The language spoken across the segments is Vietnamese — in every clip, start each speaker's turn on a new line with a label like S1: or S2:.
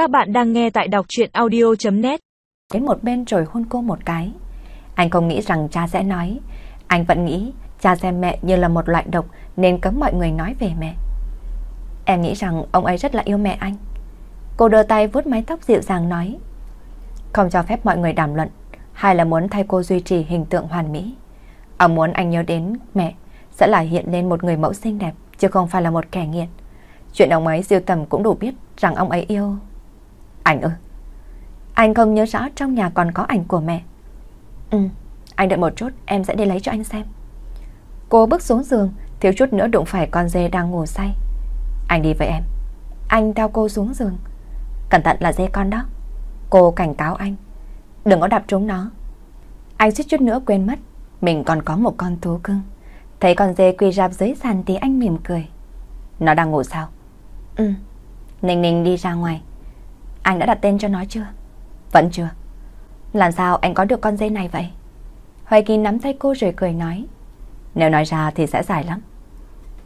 S1: Các bạn đang nghe tại đọc chuyện audio.net
S2: Đến một bên rồi hôn cô một cái. Anh không nghĩ rằng cha sẽ nói. Anh vẫn nghĩ cha xem mẹ như là một loại độc nên cấm mọi người nói về mẹ. Em nghĩ rằng ông ấy rất là yêu mẹ anh. Cô đưa tay vuốt mái tóc dịu dàng nói. Không cho phép mọi người đàm luận, hay là muốn thay cô duy trì hình tượng hoàn mỹ. Ông muốn anh nhớ đến mẹ sẽ là hiện lên một người mẫu xinh đẹp, chứ không phải là một kẻ nghiện. Chuyện ông ấy siêu tầm cũng đủ biết rằng ông ấy yêu. Ảnh ư? Anh không nhớ rõ trong nhà còn có ảnh của mẹ. Ừ, anh đợi một chút em sẽ đi lấy cho anh xem. Cô bước xuống giường, thiếu chút nữa đụng phải con dê đang ngủ say. Anh đi với em. Anh theo cô xuống giường. Cẩn thận là dê con đó. Cô cảnh cáo anh. Đừng có đạp trúng nó. Anh suýt chút nữa quên mất. Mình còn có một con thú cưng. Thấy con dê quỳ rạp dưới sàn thì anh mỉm cười. Nó đang ngủ sao? Ừ. Ninh Ninh đi ra ngoài. Anh đã đặt tên cho nó chưa? Vẫn chưa. Làm sao anh có được con dê này vậy? Hoài Kỳ nắm tay cô rồi cười nói. Nếu nói ra thì sẽ dài lắm.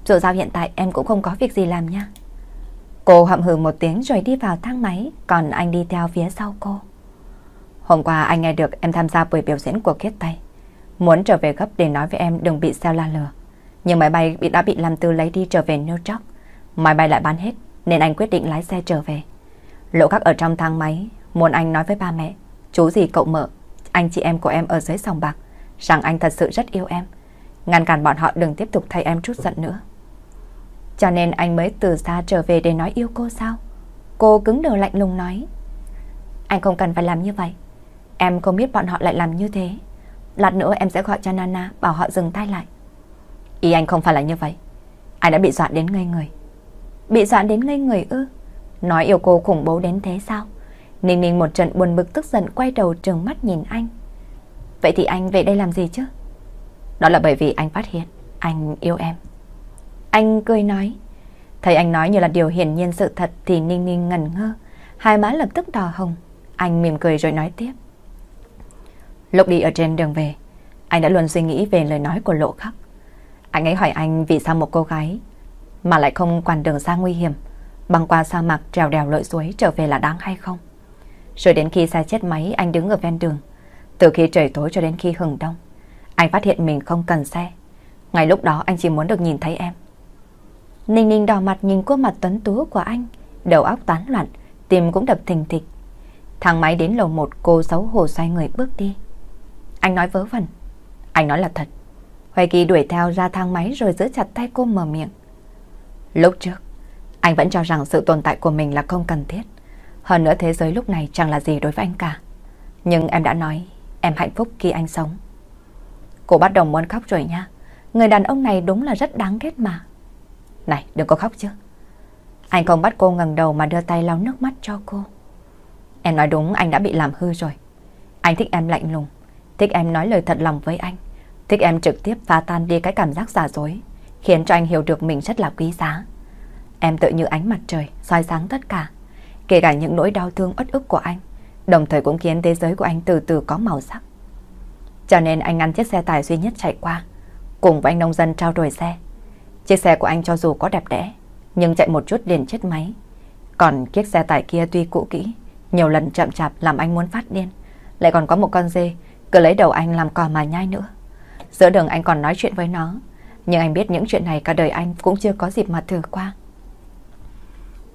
S2: Dù sao hiện tại em cũng không có việc gì làm nha. Cô hậm hừ một tiếng rồi đi vào thang máy, còn anh đi theo phía sau cô. Hôm qua anh nghe được em tham gia buổi biểu diễn của Kiết Tây. Muốn trở về gấp để nói với em đừng bị sao la lừa. Nhưng máy bay bị đã bị làm từ lấy đi trở về New York. Máy bay lại bán hết nên anh quyết định lái xe trở về. Lộ các ở trong thang máy muốn anh nói với ba mẹ, chú gì cậu mợ, anh chị em của em ở dưới sòng bạc rằng anh thật sự rất yêu em. Ngăn cản bọn họ đừng tiếp tục thay em chút giận nữa. Cho nên anh mới từ xa trở về để nói yêu cô sao? Cô cứng đầu lạnh lùng nói. Anh không cần phải làm như vậy. Em không biết bọn họ lại làm như thế. Lát nữa em sẽ gọi cho Nana bảo họ dừng tay lại. Ý anh không phải là như vậy. Anh đã bị dọa đến ngây người. Bị dọa đến ngây người ư? Nói yêu cô khủng bố đến thế sao? Ninh Ninh một trận buồn bực tức giận quay đầu trừng mắt nhìn anh. Vậy thì anh về đây làm gì chứ? Đó là bởi vì anh phát hiện anh yêu em. Anh cười nói. Thấy anh nói như là điều hiển nhiên sự thật thì Ninh Ninh ngẩn ngơ. Hai má lập tức đỏ hồng. Anh mỉm cười rồi nói tiếp. Lúc đi ở trên đường về, anh đã luôn suy nghĩ về lời nói của lộ khắc. Anh ấy hỏi anh vì sao một cô gái mà lại không quản đường xa nguy hiểm, băng qua sa mạc trèo đèo lội suối trở về là đáng hay không? Rồi đến khi xe chết máy anh đứng ở ven đường, từ khi trời tối cho đến khi hừng đông, anh phát hiện mình không cần xe. Ngay lúc đó anh chỉ muốn được nhìn thấy em. Ninh Ninh đỏ mặt nhìn khuôn mặt tuấn tú của anh, đầu óc tán loạn, tim cũng đập thình thịch. Thang máy đến lầu một cô xấu hổ xoay người bước đi. Anh nói vớ vẩn. Anh nói là thật. Hoài Kỳ đuổi theo ra thang máy rồi giữ chặt tay cô mở miệng. Lúc trước, anh vẫn cho rằng sự tồn tại của mình là không cần thiết. Hơn nữa thế giới lúc này chẳng là gì đối với anh cả. Nhưng em đã nói, em hạnh phúc khi anh sống. Cô bắt đầu muốn khóc rồi nha. Người đàn ông này đúng là rất đáng ghét mà. Này, đừng có khóc chứ. Anh không bắt cô ngẩng đầu mà đưa tay lau nước mắt cho cô. Em nói đúng, anh đã bị làm hư rồi. Anh thích em lạnh lùng, thích em nói lời thật lòng với anh, thích em trực tiếp phá tan đi cái cảm giác giả dối khiến cho anh hiểu được mình rất là quý giá. Em tự như ánh mặt trời, soi sáng tất cả, kể cả những nỗi đau thương uất ức của anh, đồng thời cũng khiến thế giới của anh từ từ có màu sắc. Cho nên anh ngăn chiếc xe tải duy nhất chạy qua, cùng với anh nông dân trao đổi xe. Chiếc xe của anh cho dù có đẹp đẽ, nhưng chạy một chút liền chết máy. Còn chiếc xe tải kia tuy cũ kỹ, nhiều lần chậm chạp làm anh muốn phát điên. Lại còn có một con dê, cứ lấy đầu anh làm cò mà nhai nữa. Giữa đường anh còn nói chuyện với nó, nhưng anh biết những chuyện này cả đời anh cũng chưa có dịp mà thử qua.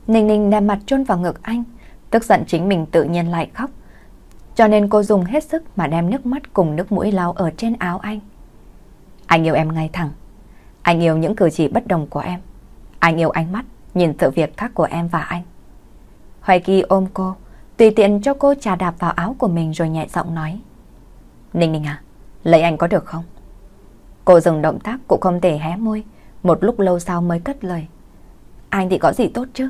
S2: Ninh Ninh đem mặt chôn vào ngực anh, tức giận chính mình tự nhiên lại khóc. Cho nên cô dùng hết sức mà đem nước mắt cùng nước mũi lau ở trên áo anh. Anh yêu em ngay thẳng. Anh yêu những cử chỉ bất đồng của em. Anh yêu ánh mắt, nhìn sự việc khác của em và anh. Hoài Kỳ ôm cô, tùy tiện cho cô trà đạp vào áo của mình rồi nhẹ giọng nói. Ninh Ninh à, lấy anh có được không? Cô dừng động tác cũng không thể hé môi, một lúc lâu sau mới cất lời. Anh thì có gì tốt chứ?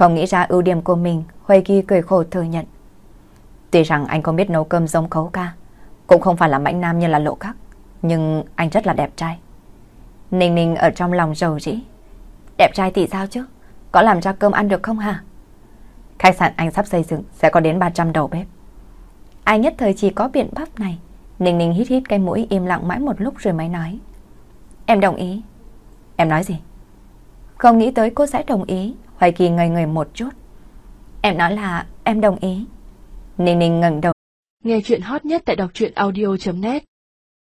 S2: Không nghĩ ra ưu điểm của mình, Huê Kỳ cười khổ thừa nhận. Tuy rằng anh không biết nấu cơm giống khấu ca, cũng không phải là mãnh nam như là lộ khắc, nhưng anh rất là đẹp trai. Ninh Ninh ở trong lòng rầu rĩ. Đẹp trai thì sao chứ? Có làm ra cơm ăn được không hả? Khách sạn anh sắp xây dựng sẽ có đến 300 đầu bếp. ai nhất thời chỉ có biện pháp này. Ninh Ninh hít hít cái mũi im lặng mãi một lúc rồi mới nói. Em đồng ý. Em nói gì? Không nghĩ tới cô sẽ đồng ý. Hoài Kỳ ngây người một chút. Em nói là em đồng ý. Ninh Ninh ngẩng đầu.
S3: Nghe chuyện hot nhất tại đọc truyện audio.net